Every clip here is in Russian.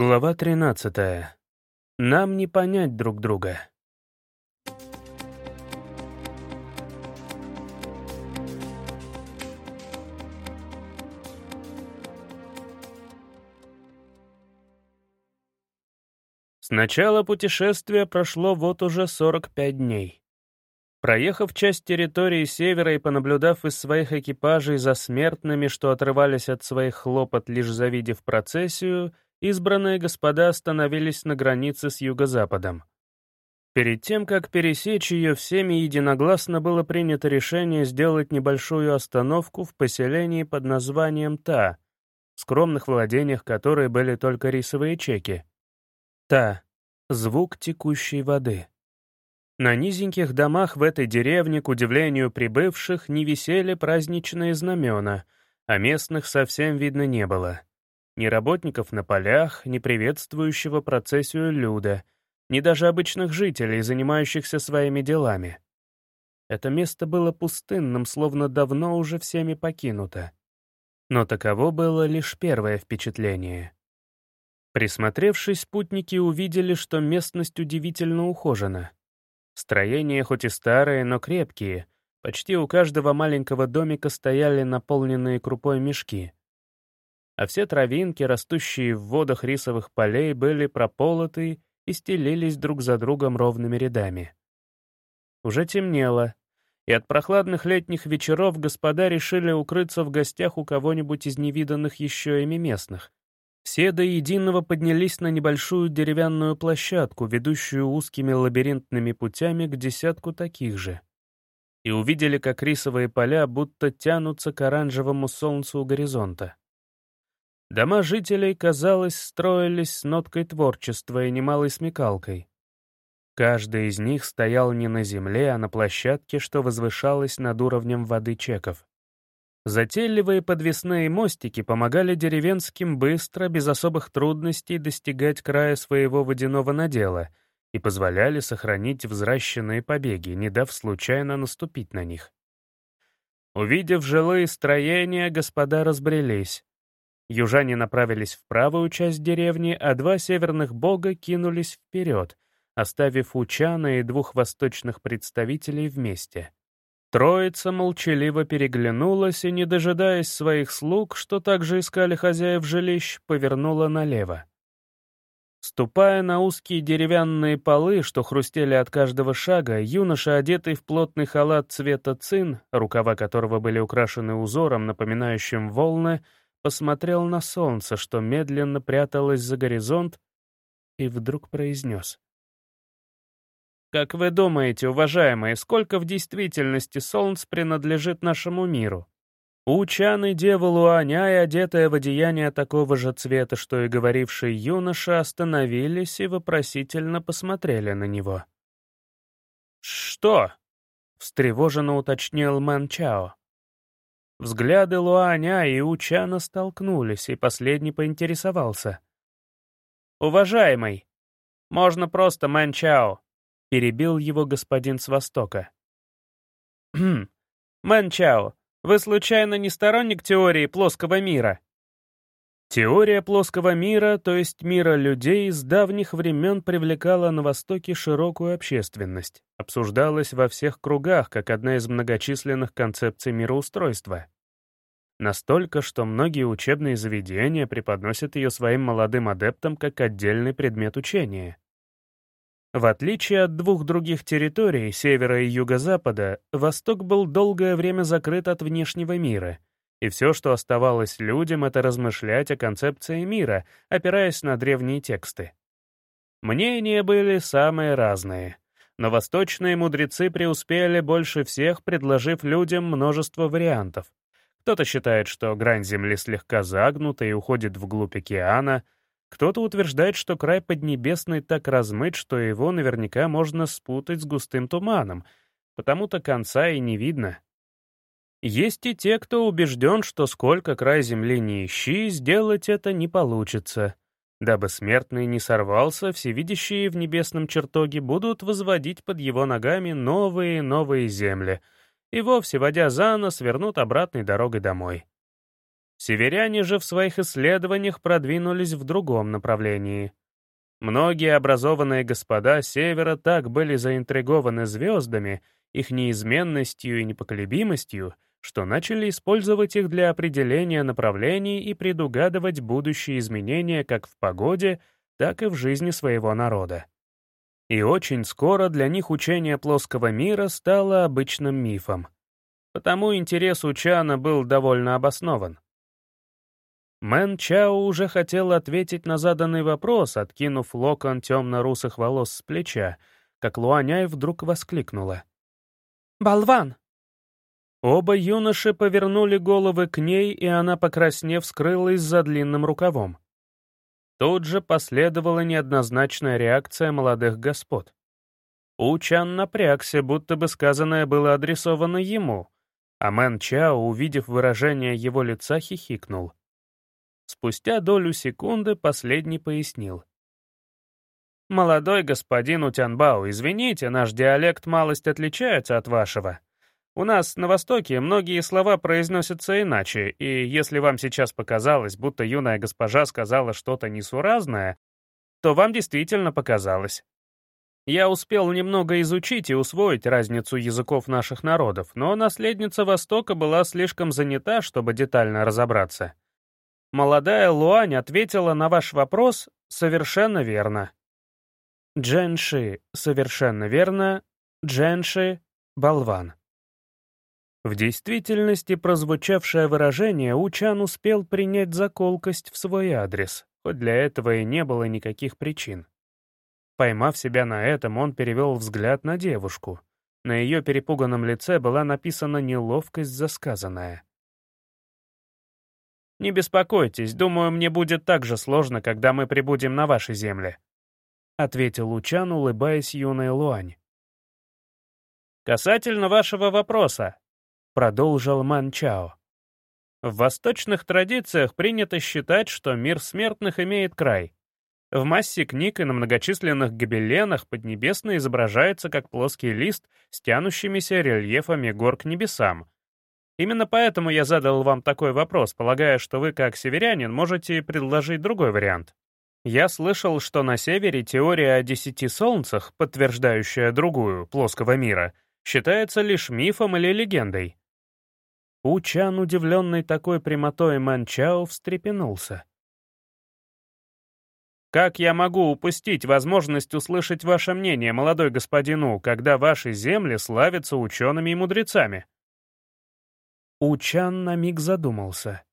Глава 13. Нам не понять друг друга. С начала путешествия прошло вот уже 45 дней. Проехав часть территории севера и понаблюдав из своих экипажей за смертными, что отрывались от своих хлопот, лишь завидев процессию, избранные господа остановились на границе с юго-западом. Перед тем, как пересечь ее, всеми единогласно было принято решение сделать небольшую остановку в поселении под названием Та, в скромных владениях которой были только рисовые чеки. Та — звук текущей воды. На низеньких домах в этой деревне, к удивлению прибывших, не висели праздничные знамена, а местных совсем видно не было. Ни работников на полях, ни приветствующего процессию люда, ни даже обычных жителей, занимающихся своими делами. Это место было пустынным, словно давно уже всеми покинуто. Но таково было лишь первое впечатление. Присмотревшись, спутники увидели, что местность удивительно ухожена. Строения хоть и старые, но крепкие. Почти у каждого маленького домика стояли наполненные крупой мешки — а все травинки, растущие в водах рисовых полей, были прополоты и стелились друг за другом ровными рядами. Уже темнело, и от прохладных летних вечеров господа решили укрыться в гостях у кого-нибудь из невиданных еще ими местных. Все до единого поднялись на небольшую деревянную площадку, ведущую узкими лабиринтными путями к десятку таких же, и увидели, как рисовые поля будто тянутся к оранжевому солнцу у горизонта. Дома жителей, казалось, строились с ноткой творчества и немалой смекалкой. Каждый из них стоял не на земле, а на площадке, что возвышалось над уровнем воды чеков. Затейливые подвесные мостики помогали деревенским быстро, без особых трудностей, достигать края своего водяного надела и позволяли сохранить взращенные побеги, не дав случайно наступить на них. Увидев жилые строения, господа разбрелись. Южане направились в правую часть деревни, а два северных бога кинулись вперед, оставив Учана и двух восточных представителей вместе. Троица молчаливо переглянулась и, не дожидаясь своих слуг, что также искали хозяев жилищ, повернула налево. Ступая на узкие деревянные полы, что хрустели от каждого шага, юноша, одетый в плотный халат цвета цин, рукава которого были украшены узором, напоминающим волны, посмотрел на солнце, что медленно пряталось за горизонт, и вдруг произнес. «Как вы думаете, уважаемые, сколько в действительности солнц принадлежит нашему миру?» Учаны дева Луаня и одетая в одеяние такого же цвета, что и говоривший юноша, остановились и вопросительно посмотрели на него. «Что?» — встревоженно уточнил Мэн Чао. Взгляды Луаня и Учана столкнулись, и последний поинтересовался. «Уважаемый, можно просто Мэнчао», — перебил его господин с Востока. «Хм, Мэнчао, вы случайно не сторонник теории плоского мира?» Теория плоского мира, то есть мира людей, с давних времен привлекала на Востоке широкую общественность, обсуждалась во всех кругах как одна из многочисленных концепций мироустройства. Настолько, что многие учебные заведения преподносят ее своим молодым адептам как отдельный предмет учения. В отличие от двух других территорий, севера и юго-запада, Восток был долгое время закрыт от внешнего мира — и все, что оставалось людям, это размышлять о концепции мира, опираясь на древние тексты. Мнения были самые разные, но восточные мудрецы преуспели больше всех, предложив людям множество вариантов. Кто-то считает, что грань Земли слегка загнута и уходит вглубь океана, кто-то утверждает, что край Поднебесный так размыт, что его наверняка можно спутать с густым туманом, потому-то конца и не видно. Есть и те, кто убежден, что сколько край земли не ищи, сделать это не получится. Дабы смертный не сорвался, всевидящие в небесном чертоге будут возводить под его ногами новые и новые земли, и вовсе, водя за нос, вернут обратной дорогой домой. Северяне же в своих исследованиях продвинулись в другом направлении. Многие образованные господа Севера так были заинтригованы звездами, их неизменностью и непоколебимостью, что начали использовать их для определения направлений и предугадывать будущие изменения как в погоде, так и в жизни своего народа. И очень скоро для них учение плоского мира стало обычным мифом. Потому интерес у Чана был довольно обоснован. Мэн Чао уже хотел ответить на заданный вопрос, откинув локон темно-русых волос с плеча, как Луаняй вдруг воскликнула. «Болван!» Оба юноши повернули головы к ней, и она, покраснев, скрылась за длинным рукавом. Тут же последовала неоднозначная реакция молодых господ. Учан напрягся, будто бы сказанное было адресовано ему, а Мэн Чао, увидев выражение его лица, хихикнул. Спустя долю секунды последний пояснил. «Молодой господин Утянбао, извините, наш диалект малость отличается от вашего. У нас на Востоке многие слова произносятся иначе, и если вам сейчас показалось, будто юная госпожа сказала что-то несуразное, то вам действительно показалось. Я успел немного изучить и усвоить разницу языков наших народов, но наследница Востока была слишком занята, чтобы детально разобраться. Молодая Луань ответила на ваш вопрос совершенно верно. Дженши совершенно верно, Дженши — болван. В действительности прозвучавшее выражение Учан успел принять за колкость в свой адрес, хоть для этого и не было никаких причин. Поймав себя на этом, он перевел взгляд на девушку. На ее перепуганном лице была написана неловкость за сказанное. Не беспокойтесь, думаю, мне будет так же сложно, когда мы прибудем на вашей земле», — ответил Лучан, улыбаясь юной Луань. «Касательно вашего вопроса», — продолжил Ман Чао. «В восточных традициях принято считать, что мир смертных имеет край. В массе книг и на многочисленных гобеленах Поднебесное изображается как плоский лист с тянущимися рельефами гор к небесам, Именно поэтому я задал вам такой вопрос, полагая, что вы, как северянин, можете предложить другой вариант. Я слышал, что на севере теория о десяти солнцах, подтверждающая другую, плоского мира, считается лишь мифом или легендой. Учан, удивленный такой прямотой Манчао, встрепенулся. «Как я могу упустить возможность услышать ваше мнение, молодой господину, когда ваши земли славятся учеными и мудрецами?» Учан на миг задумался.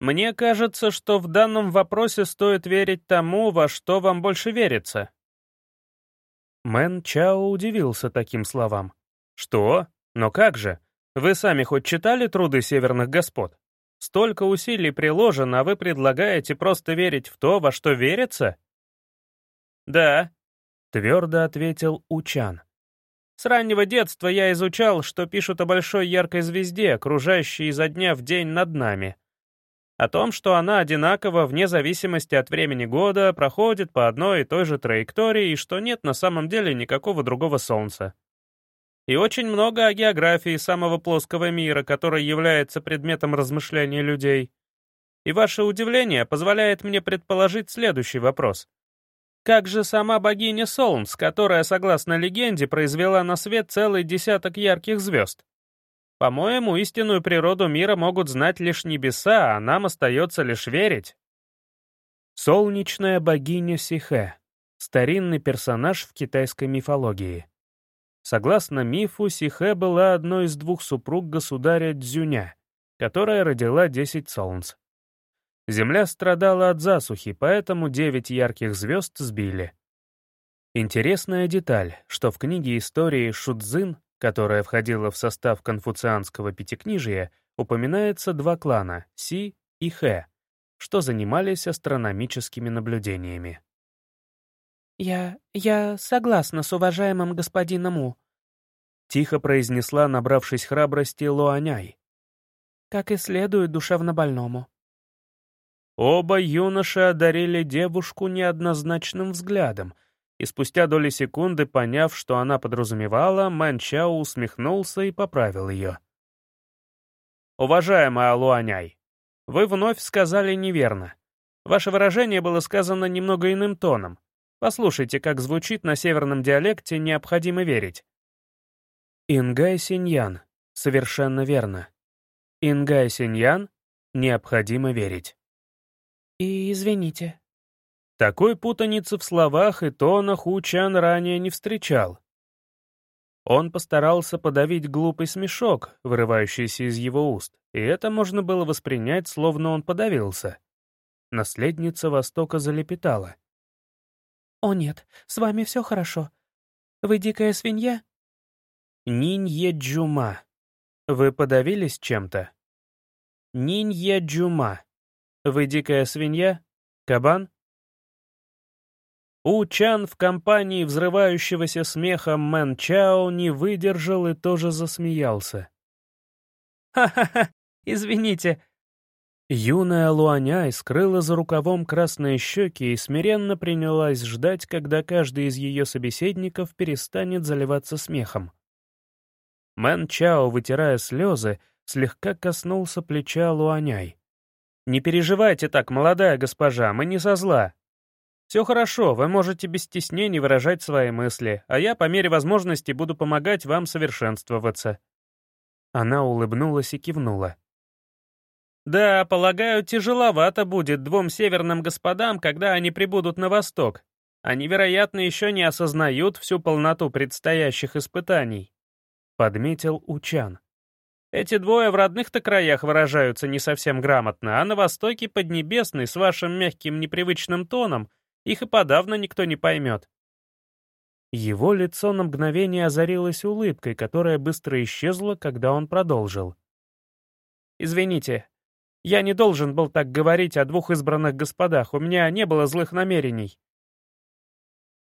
«Мне кажется, что в данном вопросе стоит верить тому, во что вам больше верится». Мэн Чао удивился таким словам. «Что? Но как же? Вы сами хоть читали труды северных господ? Столько усилий приложено, а вы предлагаете просто верить в то, во что верится?» «Да», — твердо ответил Учан. С раннего детства я изучал, что пишут о большой яркой звезде, окружающей изо дня в день над нами. О том, что она одинаково, вне зависимости от времени года, проходит по одной и той же траектории, и что нет на самом деле никакого другого Солнца. И очень много о географии самого плоского мира, который является предметом размышления людей. И ваше удивление позволяет мне предположить следующий вопрос — как же сама богиня Солнц, которая, согласно легенде, произвела на свет целый десяток ярких звезд? По-моему, истинную природу мира могут знать лишь небеса, а нам остается лишь верить. Солнечная богиня Сихэ — старинный персонаж в китайской мифологии. Согласно мифу, Сихэ была одной из двух супруг государя Дзюня, которая родила десять солнц. Земля страдала от засухи, поэтому девять ярких звезд сбили. Интересная деталь, что в книге истории Шудзин, которая входила в состав конфуцианского пятикнижия, упоминается два клана — Си и Хэ, что занимались астрономическими наблюдениями. «Я... я согласна с уважаемым господином У», — тихо произнесла, набравшись храбрости, Луаняй. «Как и следует душевнобольному. Оба юноши одарили девушку неоднозначным взглядом, и спустя доли секунды, поняв, что она подразумевала, Манчао усмехнулся и поправил ее. «Уважаемая Луаняй, Вы вновь сказали неверно. Ваше выражение было сказано немного иным тоном. Послушайте, как звучит на северном диалекте «необходимо верить». Ингай Синьян. Совершенно верно. Ингай Синьян. Необходимо верить. И извините. Такой путаницы в словах и тонах У Чан ранее не встречал. Он постарался подавить глупый смешок, вырывающийся из его уст, и это можно было воспринять, словно он подавился. Наследница Востока залепетала. «О нет, с вами все хорошо. Вы дикая свинья?» «Нинье Джума. Вы подавились чем-то?» «Нинье Джума. Вы дикая свинья? Кабан?» У Чан в компании взрывающегося смехом Мэн Чао не выдержал и тоже засмеялся. «Ха-ха-ха, извините, Юная Луаняй скрыла за рукавом красные щеки и смиренно принялась ждать, когда каждый из ее собеседников перестанет заливаться смехом. Мэн Чао, вытирая слезы, слегка коснулся плеча Луаняй. «Не переживайте так, молодая госпожа, мы не со зла. Все хорошо, вы можете без стеснений выражать свои мысли, а я по мере возможности буду помогать вам совершенствоваться». Она улыбнулась и кивнула. Да, полагаю, тяжеловато будет двум северным господам, когда они прибудут на восток. Они, вероятно, еще не осознают всю полноту предстоящих испытаний», — подметил Учан. «Эти двое в родных-то краях выражаются не совсем грамотно, а на востоке Поднебесной с вашим мягким непривычным тоном их и подавно никто не поймет». Его лицо на мгновение озарилось улыбкой, которая быстро исчезла, когда он продолжил. «Извините, я не должен был так говорить о двух избранных господах, у меня не было злых намерений».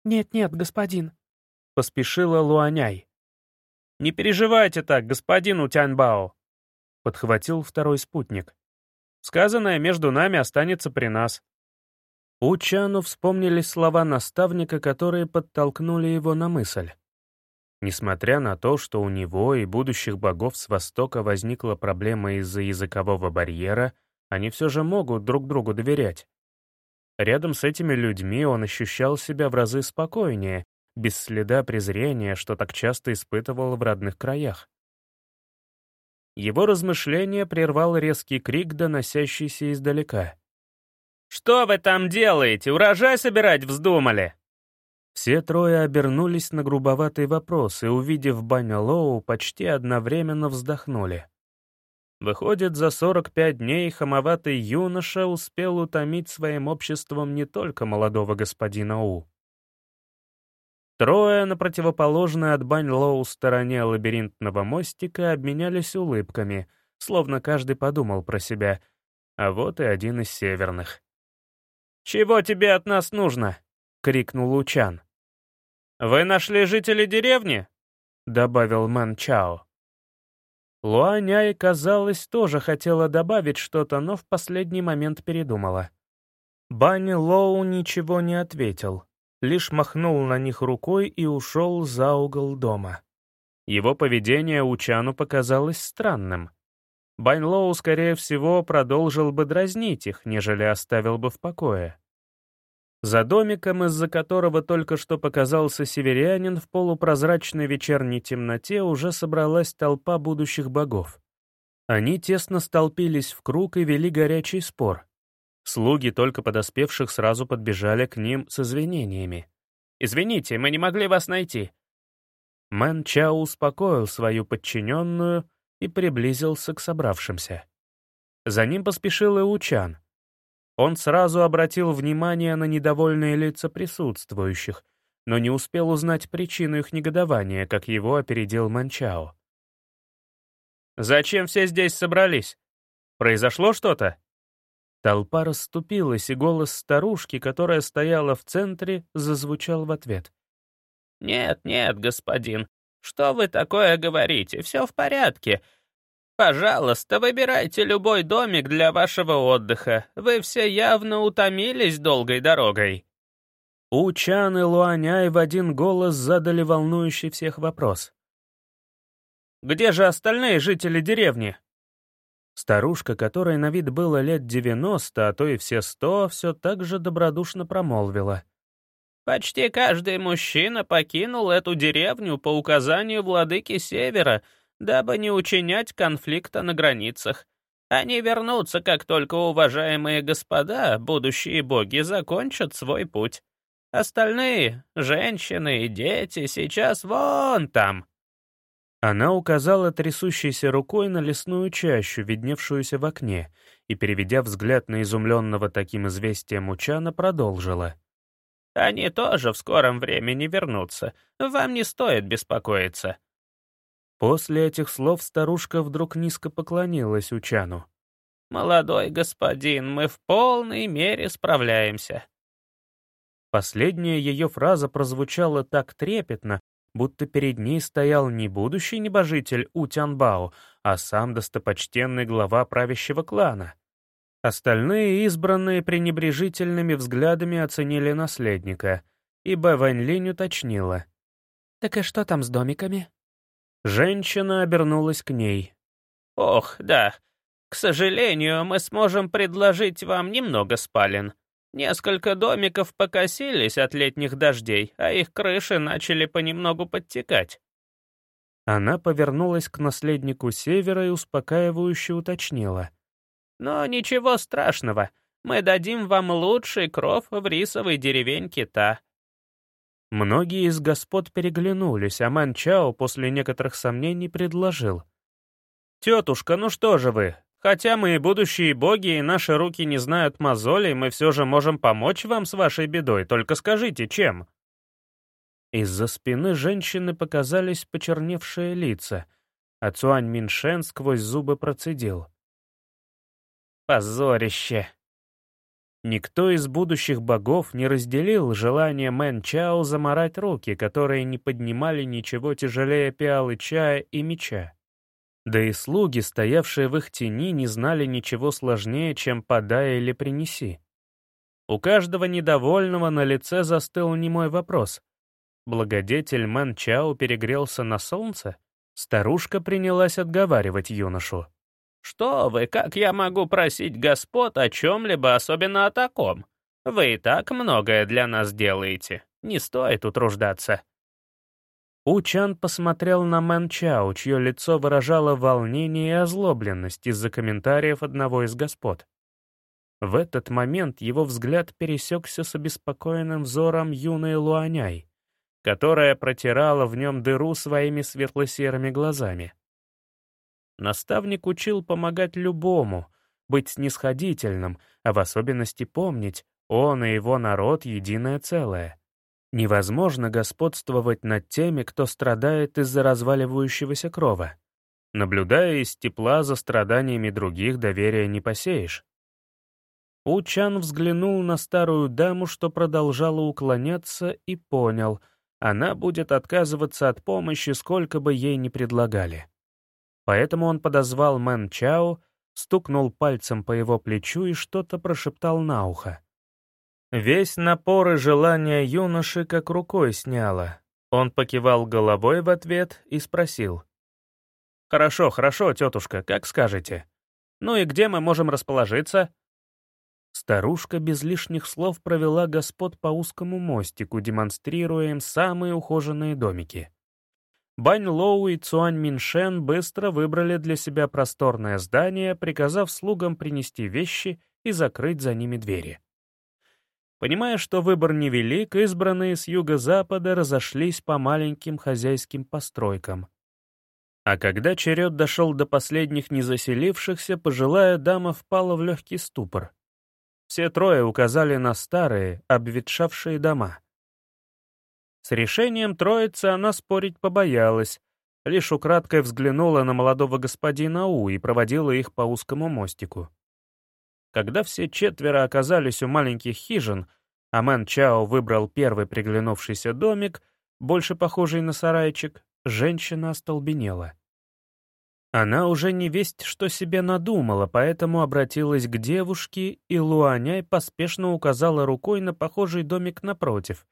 «Нет-нет, господин», — поспешила Луаняй. «Не переживайте так, господин Утяньбао», — подхватил второй спутник. «Сказанное между нами останется при нас». Учану вспомнились слова наставника, которые подтолкнули его на мысль. Несмотря на то, что у него и будущих богов с Востока возникла проблема из-за языкового барьера, они все же могут друг другу доверять. Рядом с этими людьми он ощущал себя в разы спокойнее, без следа презрения, что так часто испытывал в родных краях. Его размышление прервал резкий крик, доносящийся издалека. «Что вы там делаете? Урожай собирать вздумали?» Все трое обернулись на грубоватый вопрос и, увидев Баня Лоу, почти одновременно вздохнули. Выходит, за 45 дней хамоватый юноша успел утомить своим обществом не только молодого господина У. Трое на противоположной от Бань Лоу стороне лабиринтного мостика обменялись улыбками, словно каждый подумал про себя, а вот и один из северных. «Чего тебе от нас нужно?» — крикнул Учан. «Вы нашли жителей деревни?» — добавил Мэн Чао. Луаняй, казалось, тоже хотела добавить что-то, но в последний момент передумала. Банни Лоу ничего не ответил, лишь махнул на них рукой и ушел за угол дома. Его поведение Учану показалось странным. Бань Лоу, скорее всего, продолжил бы дразнить их, нежели оставил бы в покое. За домиком, из-за которого только что показался северянин, в полупрозрачной вечерней темноте уже собралась толпа будущих богов. Они тесно столпились в круг и вели горячий спор. Слуги, только подоспевших, сразу подбежали к ним с извинениями. «Извините, мы не могли вас найти». Мэн Чао успокоил свою подчиненную и приблизился к собравшимся. За ним поспешил и Учан, он сразу обратил внимание на недовольные лица присутствующих, но не успел узнать причину их негодования, как его опередил Манчао. «Зачем все здесь собрались? Произошло что-то?» Толпа расступилась, и голос старушки, которая стояла в центре, зазвучал в ответ. «Нет, нет, господин, что вы такое говорите? Все в порядке. Пожалуйста, выбирайте любой домик для вашего отдыха. Вы все явно утомились долгой дорогой». Учан и Луаняй в один голос задали волнующий всех вопрос. «Где же остальные жители деревни?» Старушка, которой на вид было лет девяносто, а то и все сто, все так же добродушно промолвила. «Почти каждый мужчина покинул эту деревню по указанию владыки Севера, дабы не учинять конфликта на границах. Они вернутся, как только уважаемые господа, будущие боги, закончат свой путь. Остальные, женщины и дети, сейчас вон там». Она указала трясущейся рукой на лесную чащу, видневшуюся в окне, и, переведя взгляд на изумленного таким известием Учана, продолжила. «Они тоже в скором времени вернутся. Вам не стоит беспокоиться. После этих слов старушка вдруг низко поклонилась Учану. «Молодой господин, мы в полной мере справляемся». Последняя ее фраза прозвучала так трепетно, будто перед ней стоял не будущий небожитель Утянбао, а сам достопочтенный глава правящего клана. Остальные избранные пренебрежительными взглядами оценили наследника, ибо Вань Линь уточнила. «Так и что там с домиками?» Женщина обернулась к ней. «Ох, да. К сожалению, мы сможем предложить вам немного спален. Несколько домиков покосились от летних дождей, а их крыши начали понемногу подтекать». Она повернулась к наследнику Севера и успокаивающе уточнила. «Но ничего страшного. Мы дадим вам лучший кров в рисовой деревеньке Та. Многие из господ переглянулись, а Манчао после некоторых сомнений предложил. «Тетушка, ну что же вы? Хотя мы и будущие боги, и наши руки не знают мозолей, мы все же можем помочь вам с вашей бедой, только скажите, чем?» Из-за спины женщины показались почерневшие лица, а Цуань Миншен сквозь зубы процедил. «Позорище!» Никто из будущих богов не разделил желание Мэн Чао заморать руки, которые не поднимали ничего тяжелее пиалы чая и меча. Да и слуги, стоявшие в их тени, не знали ничего сложнее, чем «подай или принеси». У каждого недовольного на лице застыл немой вопрос. Благодетель Мэн Чао перегрелся на солнце? Старушка принялась отговаривать юношу. «Что вы, как я могу просить господ о чем-либо, особенно о таком? Вы и так многое для нас делаете, не стоит утруждаться». Учан посмотрел на Мэн Чао, чье лицо выражало волнение и озлобленность из-за комментариев одного из господ. В этот момент его взгляд пересекся с обеспокоенным взором юной Луаняй, которая протирала в нем дыру своими светло-серыми глазами. Наставник учил помогать любому, быть снисходительным, а в особенности помнить, он и его народ — единое целое. Невозможно господствовать над теми, кто страдает из-за разваливающегося крова. Наблюдая из тепла за страданиями других, доверия не посеешь. Учан взглянул на старую даму, что продолжала уклоняться, и понял, она будет отказываться от помощи, сколько бы ей ни предлагали. Поэтому он подозвал Мэн Чао, стукнул пальцем по его плечу и что-то прошептал на ухо. Весь напор и желание юноши как рукой сняло. Он покивал головой в ответ и спросил. «Хорошо, хорошо, тетушка, как скажете. Ну и где мы можем расположиться?» Старушка без лишних слов провела господ по узкому мостику, демонстрируя им самые ухоженные домики. Бань Лоу и Цуань Миншен быстро выбрали для себя просторное здание, приказав слугам принести вещи и закрыть за ними двери. Понимая, что выбор невелик, избранные с юго-запада разошлись по маленьким хозяйским постройкам. А когда черед дошел до последних незаселившихся, пожилая дама впала в легкий ступор. Все трое указали на старые, обветшавшие дома — с решением троицы она спорить побоялась, лишь украдкой взглянула на молодого господина У и проводила их по узкому мостику. Когда все четверо оказались у маленьких хижин, а Мэн Чао выбрал первый приглянувшийся домик, больше похожий на сарайчик, женщина остолбенела. Она уже не весть, что себе надумала, поэтому обратилась к девушке, и Луаняй поспешно указала рукой на похожий домик напротив,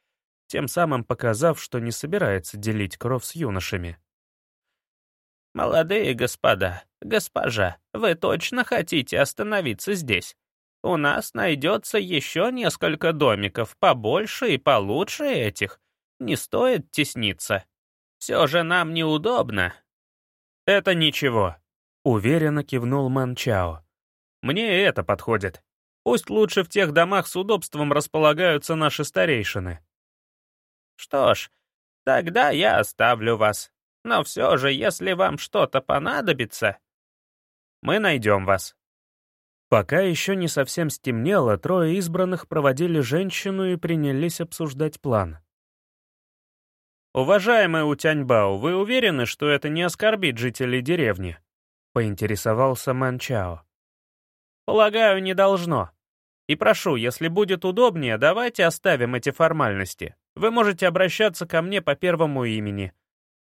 тем самым показав, что не собирается делить кровь с юношами. «Молодые господа, «Госпожа, вы точно хотите остановиться здесь? У нас найдется еще несколько домиков, побольше и получше этих. Не стоит тесниться. Все же нам неудобно». «Это ничего», — уверенно кивнул Мэн Чао. «Мне это подходит. Пусть лучше в тех домах с удобством располагаются наши старейшины». «Что ж, тогда я оставлю вас. Но все же, если вам что-то понадобится...» «Мы найдем вас», Пока еще не совсем стемнело, трое избранных проводили женщину и принялись обсуждать план. «Уважаемый Утяньбао, вы уверены, что это не оскорбит жителей деревни?» — поинтересовался Мэн Чао. «Полагаю, не должно. И прошу, если будет удобнее, давайте оставим эти формальности. Вы можете обращаться ко мне по первому имени.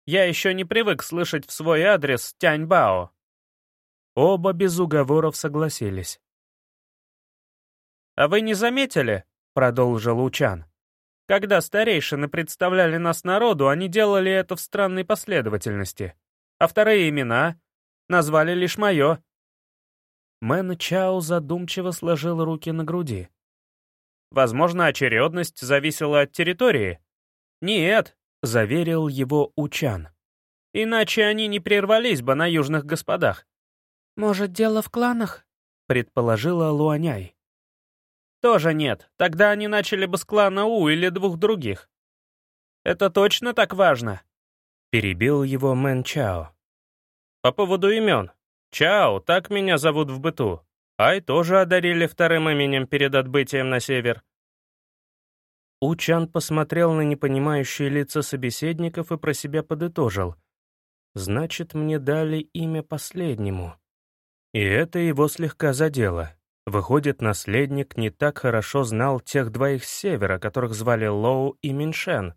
Я еще не привык слышать в свой адрес Тяньбао». Оба без уговоров согласились. «А вы не заметили?» — продолжил Учан. «Когда старейшины представляли нас народу, они делали это в странной последовательности. А вторые имена назвали лишь мое». Мэн Чао задумчиво сложил руки на груди. «Возможно, очередность зависела от территории?» «Нет», — заверил его Учан. «Иначе они не прервались бы на южных господах. «Может, дело в кланах?» — предположила Луаняй. «Тоже нет. Тогда они начали бы с клана У или двух других». «Это точно так важно?» — перебил его Мэн Чао. «По поводу имен. Чао, так меня зовут в быту. Ай тоже одарили вторым именем перед отбытием на север». Учан посмотрел на непонимающие лица собеседников и про себя подытожил. «Значит, мне дали имя последнему». И это его слегка задело. Выходит, наследник не так хорошо знал тех двоих с севера, которых звали Лоу и Миншен,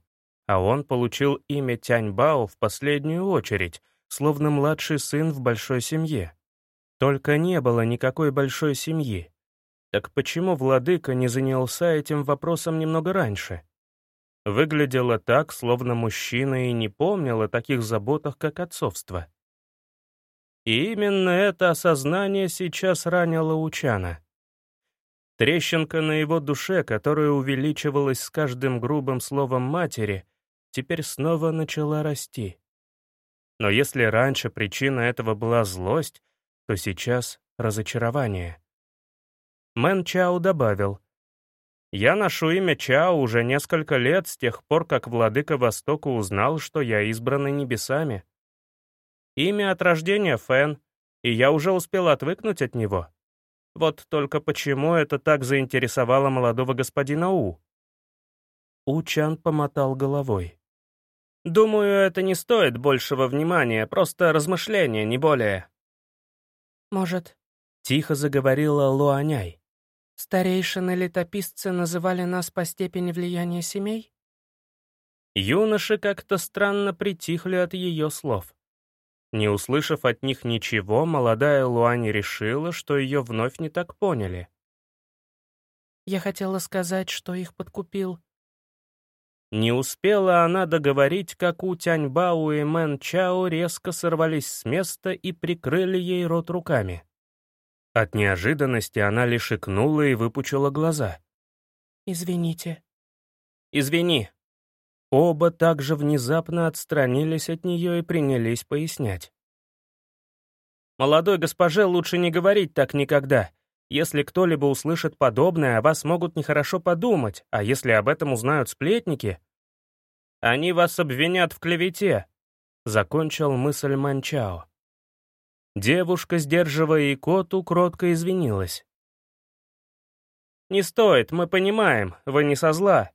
а он получил имя Тяньбао в последнюю очередь, словно младший сын в большой семье. Только не было никакой большой семьи. Так почему владыка не занялся этим вопросом немного раньше? Выглядело так, словно мужчина и не помнил о таких заботах, как отцовство. И именно это осознание сейчас ранило Учана. Трещинка на его душе, которая увеличивалась с каждым грубым словом матери, теперь снова начала расти. Но если раньше причина этого была злость, то сейчас — разочарование. Мэн Чао добавил, «Я ношу имя Чао уже несколько лет с тех пор, как владыка Востока узнал, что я избранный небесами. Имя от рождения Фэн, и я уже успел отвыкнуть от него. Вот только почему это так заинтересовало молодого господина У? Учан помотал головой. «Думаю, это не стоит большего внимания, просто размышления, не более». «Может...» — тихо заговорила Луаняй. «Старейшины-летописцы называли нас по степени влияния семей?» Юноши как-то странно притихли от ее слов. Не услышав от них ничего, молодая Луани решила, что ее вновь не так поняли. «Я хотела сказать, что их подкупил». Не успела она договорить, как у Тяньбао и Мэн Чао резко сорвались с места и прикрыли ей рот руками. От неожиданности она лишь икнула и выпучила глаза. «Извините». «Извини», Оба также внезапно отстранились от нее и принялись пояснять. «Молодой госпоже лучше не говорить так никогда. Если кто-либо услышит подобное, о вас могут нехорошо подумать, а если об этом узнают сплетники, они вас обвинят в клевете», — закончил мысль Манчао. Девушка, сдерживая икоту, кротко извинилась. «Не стоит, мы понимаем, вы не со зла»,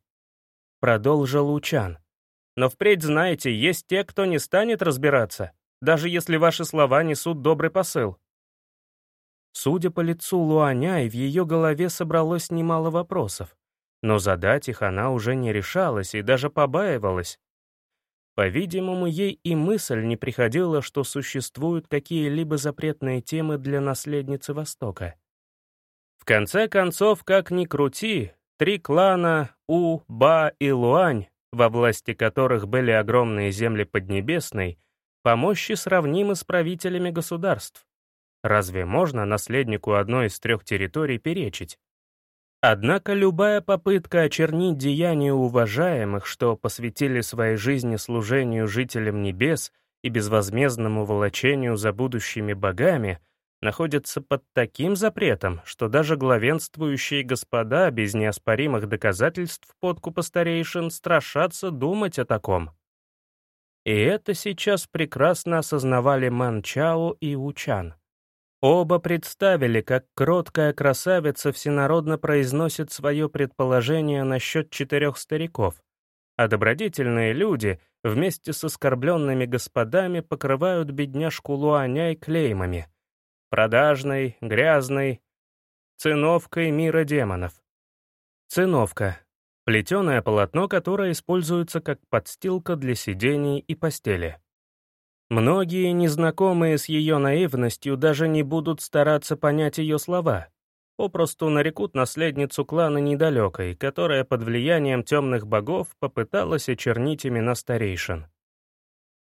Продолжил Учан. «Но впредь знаете, есть те, кто не станет разбираться, даже если ваши слова несут добрый посыл». Судя по лицу Луаня, и в ее голове собралось немало вопросов, но задать их она уже не решалась и даже побаивалась. По-видимому, ей и мысль не приходила, что существуют какие-либо запретные темы для наследницы Востока. В конце концов, как ни крути, Три клана У, Ба и Луань, во власти которых были огромные земли Поднебесной, помощи сравнимы с правителями государств. Разве можно наследнику одной из трех территорий перечить? Однако любая попытка очернить деяния уважаемых, что посвятили своей жизни служению жителям небес и безвозмездному волочению за будущими богами, находится под таким запретом, что даже главенствующие господа без неоспоримых доказательств подкупа старейшин страшатся думать о таком. И это сейчас прекрасно осознавали Ман Чао и Учан. Оба представили, как кроткая красавица всенародно произносит свое предположение насчет четырех стариков, а добродетельные люди вместе с оскорбленными господами покрывают бедняжку Луаняй клеймами. Продажной, грязной, циновкой мира демонов. Циновка — плетеное полотно, которое используется как подстилка для сидений и постели. Многие, незнакомые с ее наивностью, даже не будут стараться понять ее слова. Попросту нарекут наследницу клана недалекой, которая под влиянием темных богов попыталась очернить имена старейшин.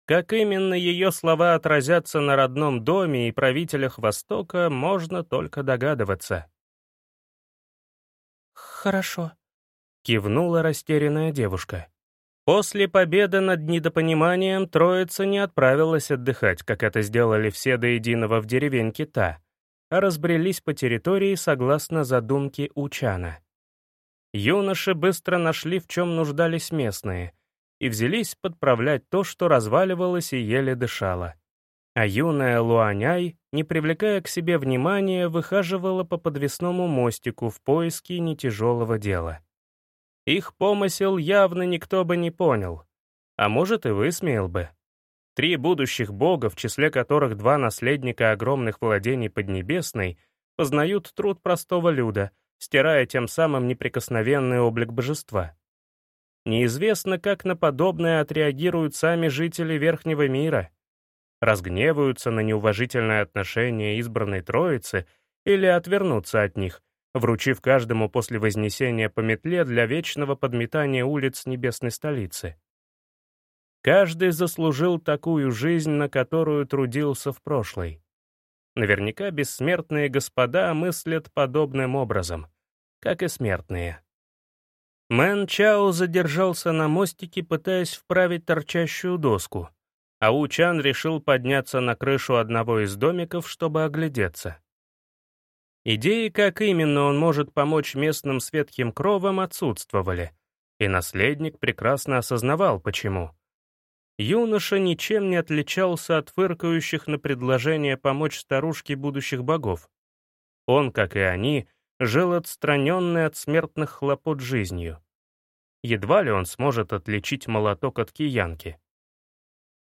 Как именно ее слова отразятся на родном доме и правителях Востока, можно только догадываться. «Хорошо», — кивнула растерянная девушка. После победы над недопониманием троица не отправилась отдыхать, как это сделали все до единого в деревеньке Та, а разбрелись по территории согласно задумке Учана. Юноши быстро нашли, в чем нуждались местные, и взялись подправлять то, что разваливалось и еле дышало. А юная Луаняй, не привлекая к себе внимания, выхаживала по подвесному мостику в поиске нетяжелого дела. Их помысел явно никто бы не понял, а может и высмеял бы. Три будущих бога, в числе которых два наследника огромных владений Поднебесной, познают труд простого люда, стирая тем самым неприкосновенный облик божества. Неизвестно, как на подобное отреагируют сами жители Верхнего мира. Разгневаются на неуважительное отношение избранной троицы или отвернутся от них, вручив каждому после Вознесения по метле для вечного подметания улиц небесной столицы. Каждый заслужил такую жизнь, на которую трудился в прошлой. Наверняка бессмертные господа мыслят подобным образом, как и смертные. Мэн Чао задержался на мостике, пытаясь вправить торчащую доску, а Учан решил подняться на крышу одного из домиков, чтобы оглядеться. Идеи, как именно он может помочь местным светким кровам, отсутствовали, и наследник прекрасно осознавал, почему. Юноша ничем не отличался от фыркающих на предложение помочь старушке будущих богов. Он, как и они, жил отстраненный от смертных хлопот жизнью. Едва ли он сможет отличить молоток от киянки.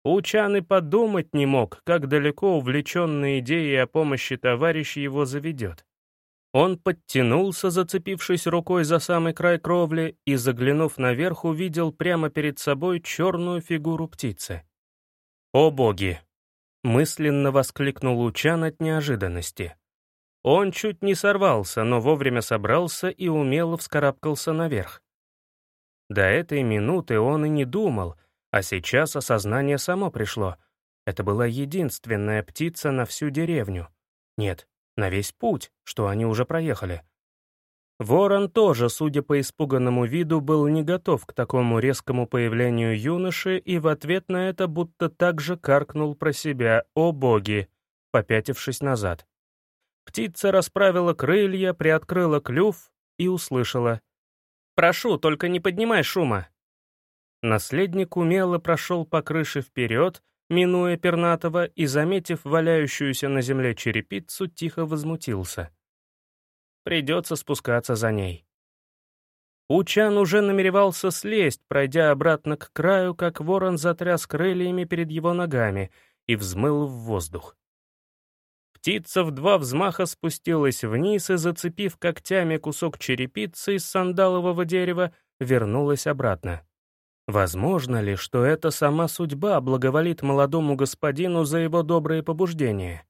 Учан и подумать не мог, как далеко увлеченный идеей о помощи товарищ его заведет. Он подтянулся, зацепившись рукой за самый край кровли, и, заглянув наверх, увидел прямо перед собой черную фигуру птицы. «О боги!» — мысленно воскликнул Учан от неожиданности. Он чуть не сорвался, но вовремя собрался и умело вскарабкался наверх. До этой минуты он и не думал — а сейчас осознание само пришло. Это была единственная птица на всю деревню. Нет, на весь путь, что они уже проехали. Ворон тоже, судя по испуганному виду, был не готов к такому резкому появлению юноши и в ответ на это будто так же каркнул про себя «О боги!», попятившись назад. Птица расправила крылья, приоткрыла клюв и услышала. «Прошу, только не поднимай шума!» Наследник умело прошел по крыше вперед, минуя пернатого, и, заметив валяющуюся на земле черепицу, тихо возмутился. Придется спускаться за ней. Учан уже намеревался слезть, пройдя обратно к краю, как ворон затряс крыльями перед его ногами и взмыл в воздух. Птица в два взмаха спустилась вниз и, зацепив когтями кусок черепицы из сандалового дерева, вернулась обратно. Возможно ли, что это сама судьба благоволит молодому господину за его добрые побуждения?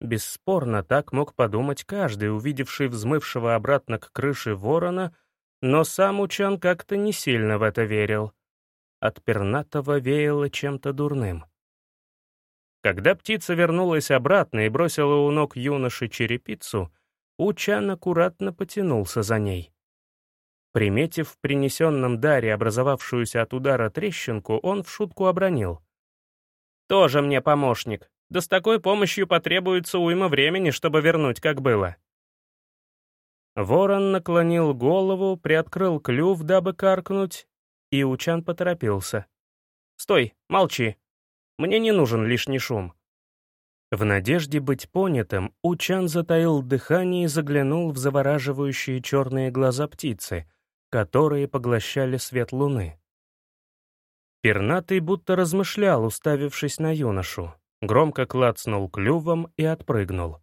Бесспорно, так мог подумать каждый, увидевший взмывшего обратно к крыше ворона, но сам Учан как-то не сильно в это верил. От пернатого веяло чем-то дурным. Когда птица вернулась обратно и бросила у ног юноши черепицу, Учан аккуратно потянулся за ней. Приметив в принесенном даре образовавшуюся от удара трещинку, он в шутку обронил. «Тоже мне помощник. Да с такой помощью потребуется уйма времени, чтобы вернуть, как было». Ворон наклонил голову, приоткрыл клюв, дабы каркнуть, и Учан поторопился. «Стой, молчи. Мне не нужен лишний шум». В надежде быть понятым, Учан затаил дыхание и заглянул в завораживающие черные глаза птицы, которые поглощали свет луны. Пернатый будто размышлял, уставившись на юношу, громко клацнул клювом и отпрыгнул.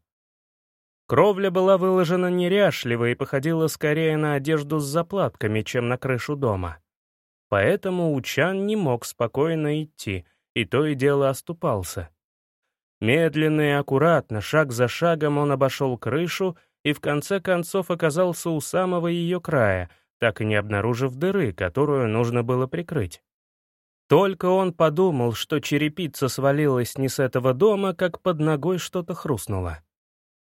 Кровля была выложена неряшливо и походила скорее на одежду с заплатками, чем на крышу дома. Поэтому Учан не мог спокойно идти, и то и дело оступался. Медленно и аккуратно, шаг за шагом он обошел крышу и в конце концов оказался у самого ее края, так и не обнаружив дыры, которую нужно было прикрыть. Только он подумал, что черепица свалилась не с этого дома, как под ногой что-то хрустнуло.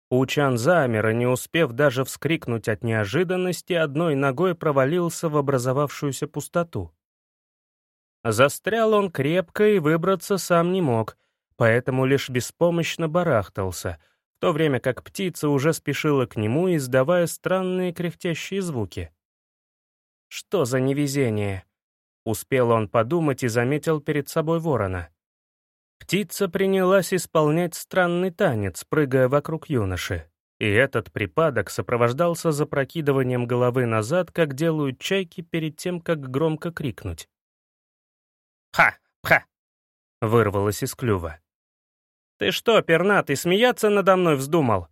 Учан замер, не успев даже вскрикнуть от неожиданности, одной ногой провалился в образовавшуюся пустоту. Застрял он крепко и выбраться сам не мог, поэтому лишь беспомощно барахтался, в то время как птица уже спешила к нему, издавая странные кряхтящие звуки. «Что за невезение?» Успел он подумать и заметил перед собой ворона. Птица принялась исполнять странный танец, прыгая вокруг юноши. И этот припадок сопровождался запрокидыванием головы назад, как делают чайки перед тем, как громко крикнуть. «Ха! Ха!» — вырвалось из клюва. «Ты что, пернатый, смеяться надо мной вздумал?»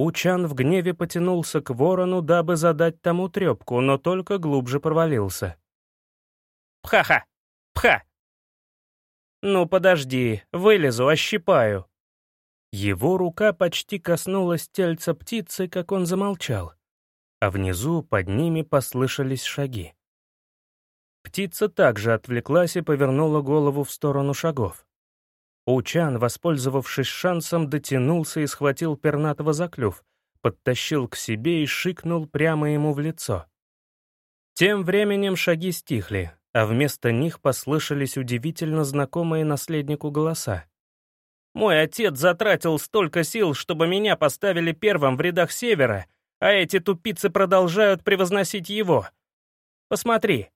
Учан в гневе потянулся к ворону, дабы задать тому трепку, но только глубже провалился. «Пха-ха! Пха!» «Ну, подожди, вылезу, ощипаю». Его рука почти коснулась тельца птицы, как он замолчал, а внизу под ними послышались шаги. Птица также отвлеклась и повернула голову в сторону шагов. Учан, воспользовавшись шансом, дотянулся и схватил пернатого за клюв, подтащил к себе и шикнул прямо ему в лицо. Тем временем шаги стихли, а вместо них послышались удивительно знакомые наследнику голоса. «Мой отец затратил столько сил, чтобы меня поставили первым в рядах Севера, а эти тупицы продолжают превозносить его. Посмотри!»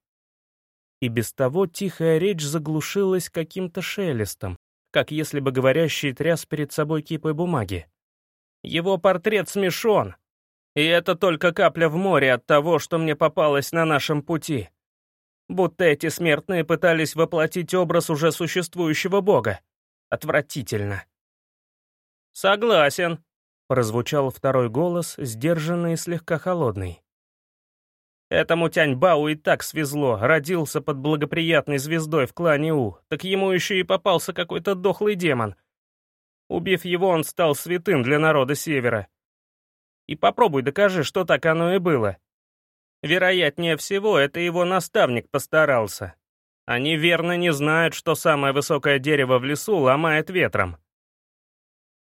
И без того тихая речь заглушилась каким-то шелестом, как если бы говорящий тряс перед собой кипой бумаги. «Его портрет смешон, и это только капля в море от того, что мне попалось на нашем пути будто эти смертные пытались воплотить образ уже существующего бога. Отвратительно. «Согласен», — прозвучал второй голос, сдержанный и слегка холодный. Этому Тяньбау и так свезло, родился под благоприятной звездой в клане У, так ему еще и попался какой-то дохлый демон. Убив его, он стал святым для народа Севера. И попробуй докажи, что так оно и было. Вероятнее всего, это его наставник постарался. Они верно не знают, что самое высокое дерево в лесу ломает ветром.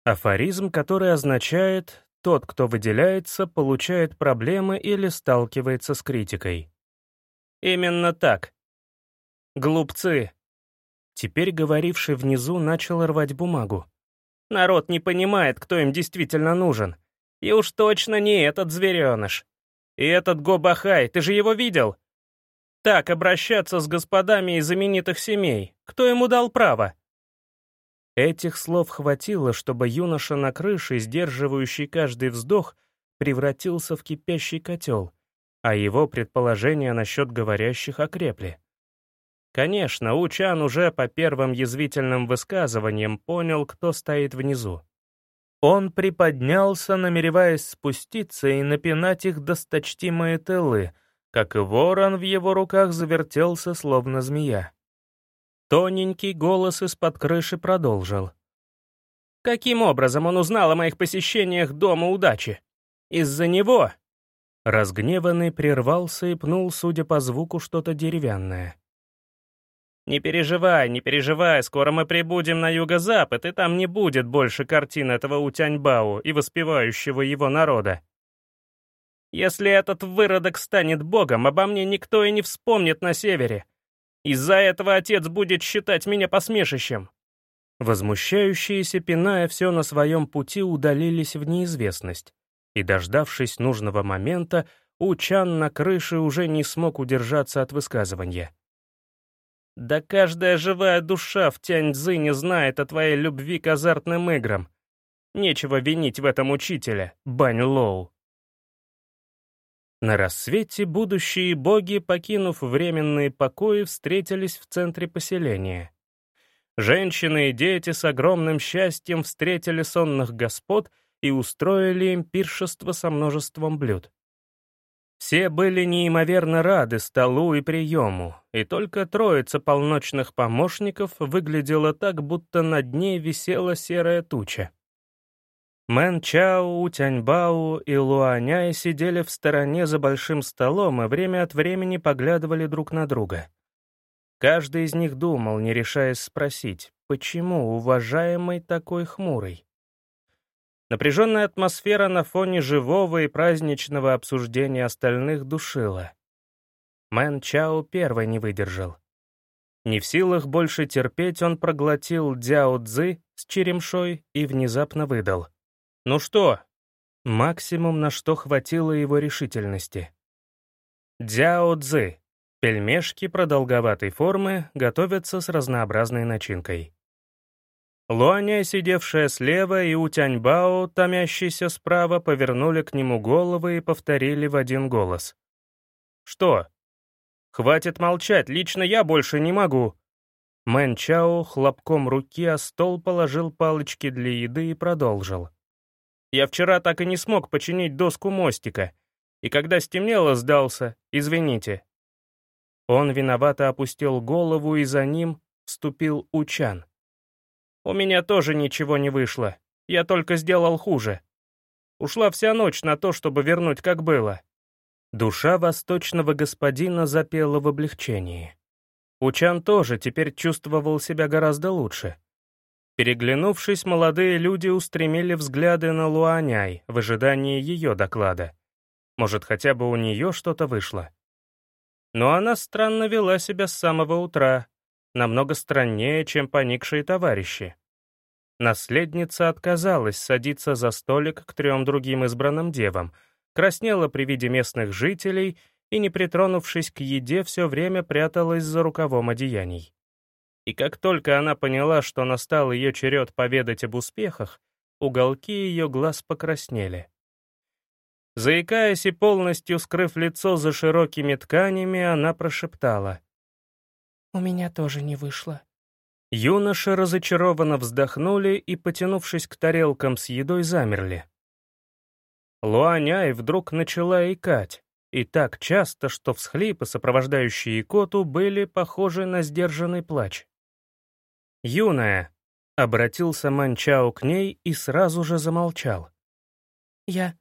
Афоризм, который означает «тот, кто выделяется, получает проблемы или сталкивается с критикой». Именно так. Глупцы. Теперь говоривший внизу начал рвать бумагу. Народ не понимает, кто им действительно нужен. И уж точно не этот звереныш. И этот Гобахай, ты же его видел? Так обращаться с господами из знаменитых семей. Кто ему дал право?» Этих слов хватило, чтобы юноша на крыше, сдерживающий каждый вздох, превратился в кипящий котел, а его предположения насчет говорящих окрепли. Конечно, Учан уже по первым язвительным высказываниям понял, кто стоит внизу. Он приподнялся, намереваясь спуститься и напинать их досточтимые тылы, как и ворон в его руках завертелся, словно змея. Тоненький голос из-под крыши продолжил. «Каким образом он узнал о моих посещениях Дома удачи? Из-за него?» Разгневанный прервался и пнул, судя по звуку, что-то деревянное. «Не переживай, не переживай, скоро мы прибудем на юго-запад, и там не будет больше картин этого Утяньбау и воспевающего его народа. Если этот выродок станет богом, обо мне никто и не вспомнит на севере. Из-за этого отец будет считать меня посмешищем». Возмущающиеся, пиная все на своем пути, удалились в неизвестность, и, дождавшись нужного момента, Учан на крыше уже не смог удержаться от высказывания. «Да каждая живая душа в Тяньцзы знает о твоей любви к азартным играм. Нечего винить в этом учителя, Бань Лоу». На рассвете будущие боги, покинув временные покои, встретились в центре поселения. Женщины и дети с огромным счастьем встретили сонных господ и устроили им пиршество со множеством блюд. Все были неимоверно рады столу и приему, и только троица полночных помощников выглядела так, будто над ней висела серая туча. Мэн Чао, У Тяньбао и Луаняй сидели в стороне за большим столом и время от времени поглядывали друг на друга. Каждый из них думал, не решаясь спросить, почему уважаемый такой хмурый. Напряженная атмосфера на фоне живого и праздничного обсуждения остальных душила. Мэн Чао первый не выдержал. Не в силах больше терпеть, он проглотил цзяоцзы с черемшой и внезапно выдал. «Ну что?» Максимум, на что хватило его решительности. Дяо Цзы. Пельмешки продолговатой формы готовятся с разнообразной начинкой. Луаня, сидевшая слева, и Утяньбао, томящийся справа, повернули к нему головы и повторили в один голос. «Что?» «Хватит молчать, лично я больше не могу!» Мэн Чао хлопком руки о стол положил палочки для еды и продолжил. Я вчера так и не смог починить доску мостика, и когда стемнело, сдался, извините». Он виновато опустил голову, и за ним вступил Учан. «У меня тоже ничего не вышло, я только сделал хуже. Ушла вся ночь на то, чтобы вернуть, как было». Душа восточного господина запела в облегчении. Учан тоже теперь чувствовал себя гораздо лучше. Переглянувшись, молодые люди устремили взгляды на Луаняй в ожидании ее доклада. Может, хотя бы у нее что-то вышло. Но она странно вела себя с самого утра, намного страннее, чем поникшие товарищи. Наследница отказалась садиться за столик к трем другим избранным девам, краснела при виде местных жителей и, не притронувшись к еде, все время пряталась за рукавом одеяний. И как только она поняла, что настал ее черед поведать об успехах, уголки ее глаз покраснели. Заикаясь и полностью скрыв лицо за широкими тканями, она прошептала. «У меня тоже не вышло». Юноши разочарованно вздохнули и, потянувшись к тарелкам с едой, замерли. Луаняй вдруг начала икать, и так часто, что всхлипы, сопровождающие икоту, были похожи на сдержанный плач. «Юная», — обратился Манчао к ней и сразу же замолчал. «Я...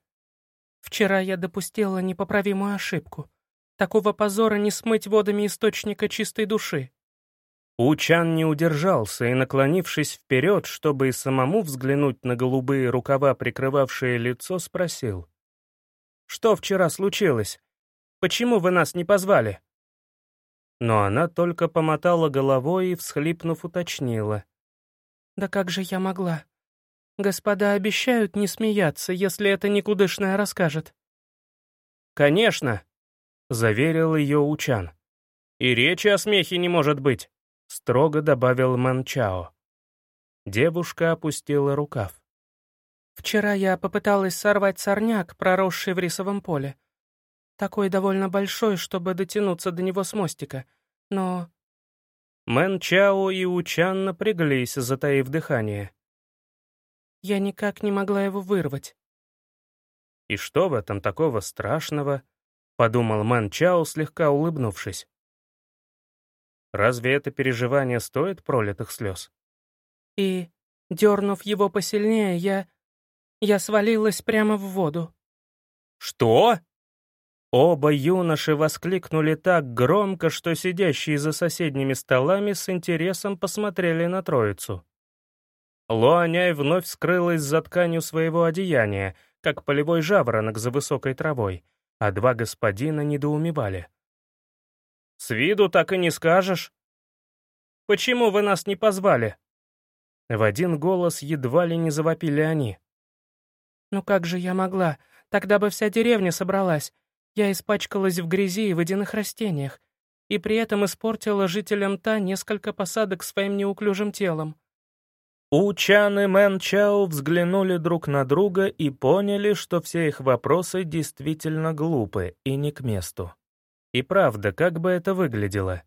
Вчера я допустила непоправимую ошибку. Такого позора не смыть водами источника чистой души». Учан не удержался и, наклонившись вперед, чтобы и самому взглянуть на голубые рукава, прикрывавшие лицо, спросил. «Что вчера случилось? Почему вы нас не позвали?» Но она только помотала головой и, всхлипнув, уточнила. «Да как же я могла? Господа обещают не смеяться, если это никудышное расскажет». «Конечно», — заверил ее Учан. «И речи о смехе не может быть», — строго добавил Манчао. Девушка опустила рукав. «Вчера я попыталась сорвать сорняк, проросший в рисовом поле. Такой довольно большой, чтобы дотянуться до него с мостика. Но...» Мэн Чао и Учан напряглись, затаив дыхание. «Я никак не могла его вырвать». «И что в этом такого страшного?» — подумал Мэн Чао, слегка улыбнувшись. «Разве это переживание стоит пролитых слез?» «И, дернув его посильнее, я... я свалилась прямо в воду». «Что?» Оба юноши воскликнули так громко, что сидящие за соседними столами с интересом посмотрели на троицу. Луаняй вновь скрылась за тканью своего одеяния, как полевой жаворонок за высокой травой, а два господина недоумевали. «С виду так и не скажешь. Почему вы нас не позвали?» В один голос едва ли не завопили они. «Ну как же я могла? Тогда бы вся деревня собралась. Я испачкалась в грязи и водяных растениях, и при этом испортила жителям Та несколько посадок своим неуклюжим телом». У Чан и Мэн Чао взглянули друг на друга и поняли, что все их вопросы действительно глупы и не к месту. И правда, как бы это выглядело?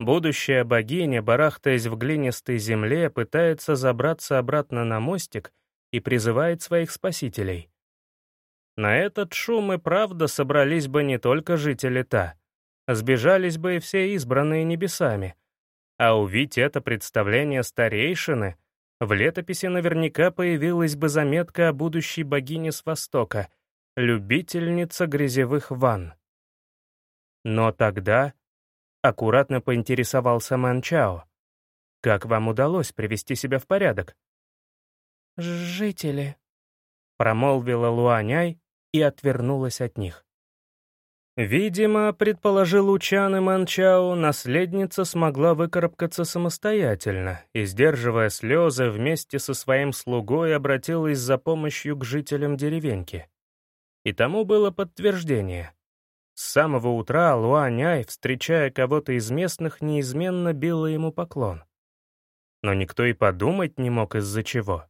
Будущая богиня, барахтаясь в глинистой земле, пытается забраться обратно на мостик и призывает своих спасителей. На этот шум и правда собрались бы не только жители Та, сбежались бы и все избранные небесами. А увидеть это представление старейшины — в летописи наверняка появилась бы заметка о будущей богине с Востока, любительница грязевых ванн. Но тогда аккуратно поинтересовался Манчао. «Как вам удалось привести себя в порядок?» «Жители», — промолвила Луаняй и отвернулась от них. Видимо, предположил Учан и Манчао, наследница смогла выкарабкаться самостоятельно и, сдерживая слезы, вместе со своим слугой обратилась за помощью к жителям деревеньки. И тому было подтверждение. С самого утра Луаняй, встречая кого-то из местных, неизменно била ему поклон. Но никто и подумать не мог из-за чего.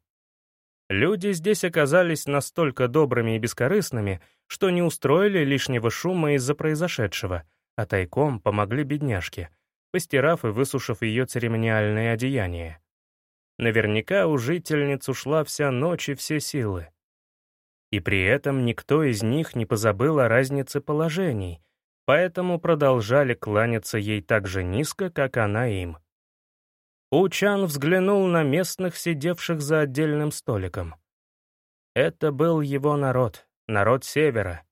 Люди здесь оказались настолько добрыми и бескорыстными, что не устроили лишнего шума из-за произошедшего, а тайком помогли бедняжке, постирав и высушив ее церемониальное одеяние. Наверняка у жительниц ушла вся ночь и все силы. И при этом никто из них не позабыл о разнице положений, поэтому продолжали кланяться ей так же низко, как она им. Учан взглянул на местных, сидевших за отдельным столиком. Это был его народ, народ Севера,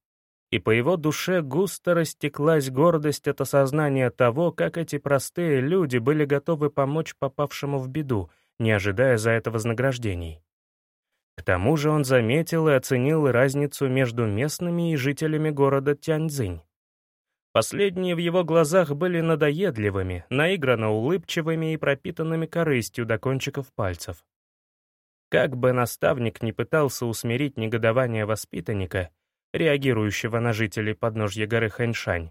и по его душе густо растеклась гордость от осознания того, как эти простые люди были готовы помочь попавшему в беду, не ожидая за это вознаграждений. К тому же он заметил и оценил разницу между местными и жителями города Тяньцзинь. Последние в его глазах были надоедливыми, наигранно улыбчивыми и пропитанными корыстью до кончиков пальцев. Как бы наставник не пытался усмирить негодование воспитанника, реагирующего на жителей подножья горы Хэньшань,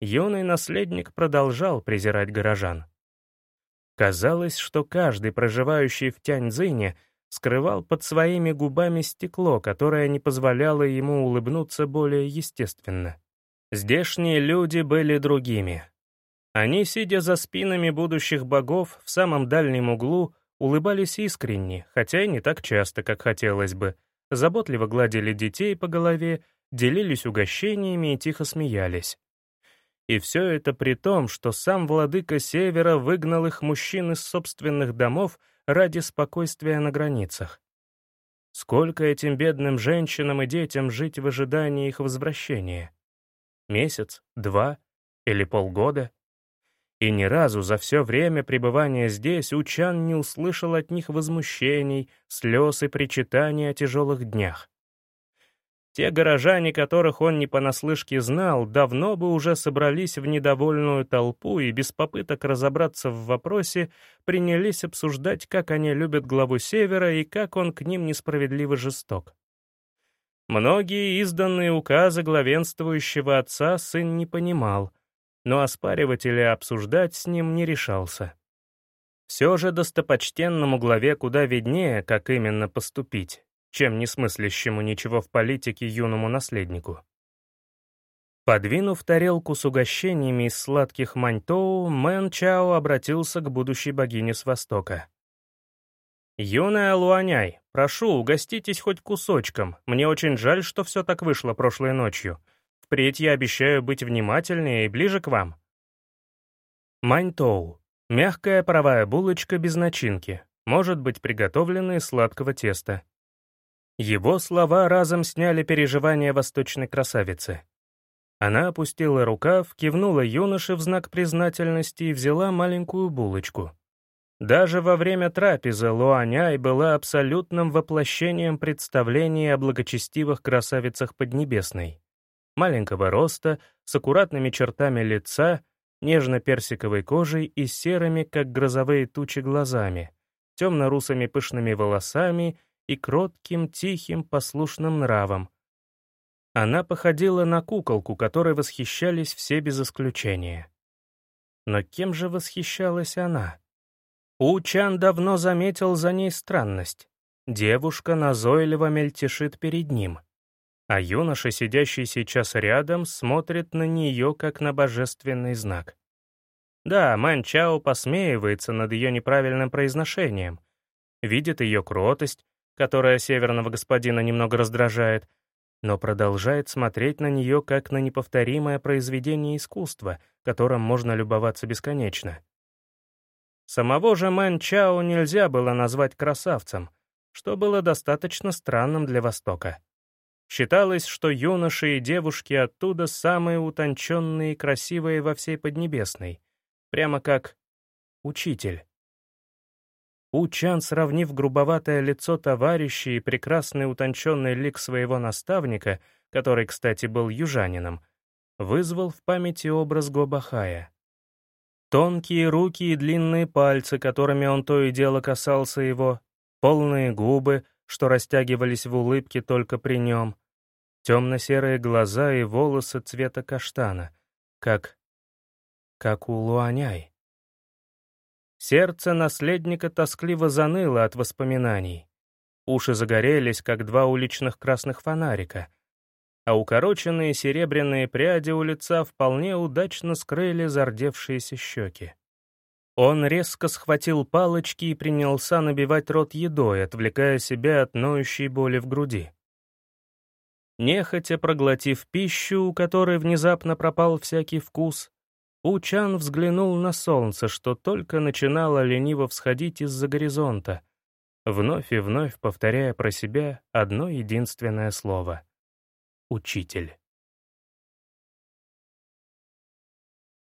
юный наследник продолжал презирать горожан. Казалось, что каждый, проживающий в Тяньцзине, скрывал под своими губами стекло, которое не позволяло ему улыбнуться более естественно. Здешние люди были другими. Они, сидя за спинами будущих богов в самом дальнем углу, улыбались искренне, хотя и не так часто, как хотелось бы, заботливо гладили детей по голове, делились угощениями и тихо смеялись. И все это при том, что сам владыка Севера выгнал их мужчин из собственных домов ради спокойствия на границах. Сколько этим бедным женщинам и детям жить в ожидании их возвращения? Месяц, два или полгода. И ни разу за все время пребывания здесь Учан не услышал от них возмущений, слез и причитаний о тяжелых днях. Те горожане, которых он не понаслышке знал, давно бы уже собрались в недовольную толпу и без попыток разобраться в вопросе принялись обсуждать, как они любят главу Севера и как он к ним несправедливо жесток. Многие изданные указы главенствующего отца сын не понимал, но оспаривать или обсуждать с ним не решался. Все же достопочтенному главе куда виднее, как именно поступить, чем несмыслящему ничего в политике юному наследнику. Подвинув тарелку с угощениями из сладких маньтоу, Мэн Чао обратился к будущей богине с Востока. «Юная Луаняй, прошу, угоститесь хоть кусочком. Мне очень жаль, что все так вышло прошлой ночью. Впредь я обещаю быть внимательнее и ближе к вам». Маньтоу — мягкая паровая булочка без начинки, может быть приготовлена из сладкого теста. Его слова разом сняли переживания восточной красавицы. Она опустила рукав, кивнула юноше в знак признательности и взяла маленькую булочку. Даже во время трапезы Луаняй была абсолютным воплощением представления о благочестивых красавицах Поднебесной. Маленького роста, с аккуратными чертами лица, нежно-персиковой кожей и серыми, как грозовые тучи, глазами, темно-русыми пышными волосами и кротким, тихим, послушным нравом. Она походила на куколку, которой восхищались все без исключения. Но кем же восхищалась она? Учан давно заметил за ней странность. Девушка назойливо мельтешит перед ним, а юноша, сидящий сейчас рядом, смотрит на нее как на божественный знак. Да, Чао посмеивается над ее неправильным произношением, видит ее кротость, которая северного господина немного раздражает, но продолжает смотреть на нее как на неповторимое произведение искусства, которым можно любоваться бесконечно. Самого же Мэн Чао нельзя было назвать красавцем, что было достаточно странным для Востока. Считалось, что юноши и девушки оттуда самые утонченные и красивые во всей Поднебесной, прямо как учитель. Учан, сравнив грубоватое лицо товарища и прекрасный утонченный лик своего наставника, который, кстати, был южанином, вызвал в памяти образ Гобахая. Тонкие руки и длинные пальцы, которыми он то и дело касался его, полные губы, что растягивались в улыбке только при нем, темно-серые глаза и волосы цвета каштана, как... как у Луаняй. Сердце наследника тоскливо заныло от воспоминаний. Уши загорелись, как два уличных красных фонарика, а укороченные серебряные пряди у лица вполне удачно скрыли зардевшиеся щеки. Он резко схватил палочки и принялся набивать рот едой, отвлекая себя от ноющей боли в груди. Нехотя проглотив пищу, у которой внезапно пропал всякий вкус, Учан взглянул на солнце, что только начинало лениво всходить из-за горизонта, вновь и вновь повторяя про себя одно единственное слово — учитель.